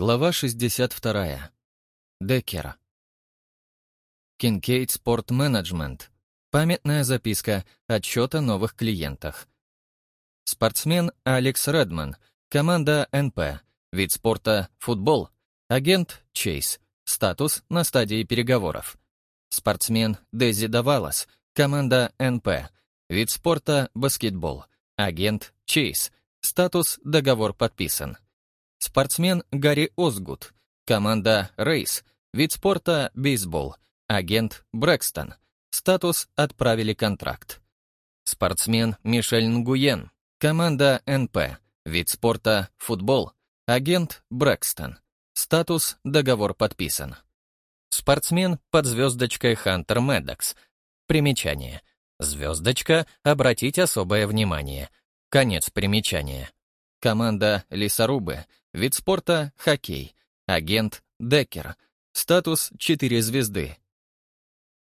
Глава 62. Деккер. Кинкейд Спорт Менеджмент. Памятная записка отчет о новых клиентах. Спортсмен Алекс Редман. Команда НП. Вид спорта – футбол. Агент – Чейз. Статус на стадии переговоров. Спортсмен Дези Давалас. Команда НП. Вид спорта – баскетбол. Агент – Чейз. Статус – договор подписан. Спортсмен Гарри Озгут. Команда «Рейс». Вид спорта — бейсбол. Агент Брэкстон. Статус «Отправили контракт». Спортсмен Мишель Нгуен. Команда НП. Вид спорта — футбол. Агент Брэкстон. Статус «Договор подписан». Спортсмен под звездочкой Хантер Медокс. Примечание. Звездочка «Обратить особое внимание». Конец примечания. Команда «Лесорубы». Вид спорта — хоккей. Агент — Деккер. Статус — 4 звезды.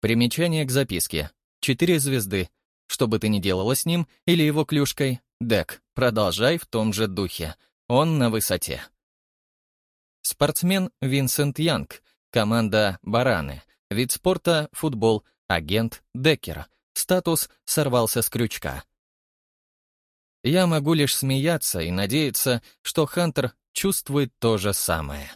Примечание к записке. 4 звезды. Что бы ты ни делала с ним или его клюшкой, Дек, продолжай в том же духе. Он на высоте. Спортсмен Винсент Янг. Команда «Бараны». Вид спорта — футбол. Агент — Деккер. Статус — сорвался с крючка. Я могу лишь смеяться и надеяться, что Хантер чувствует то же самое.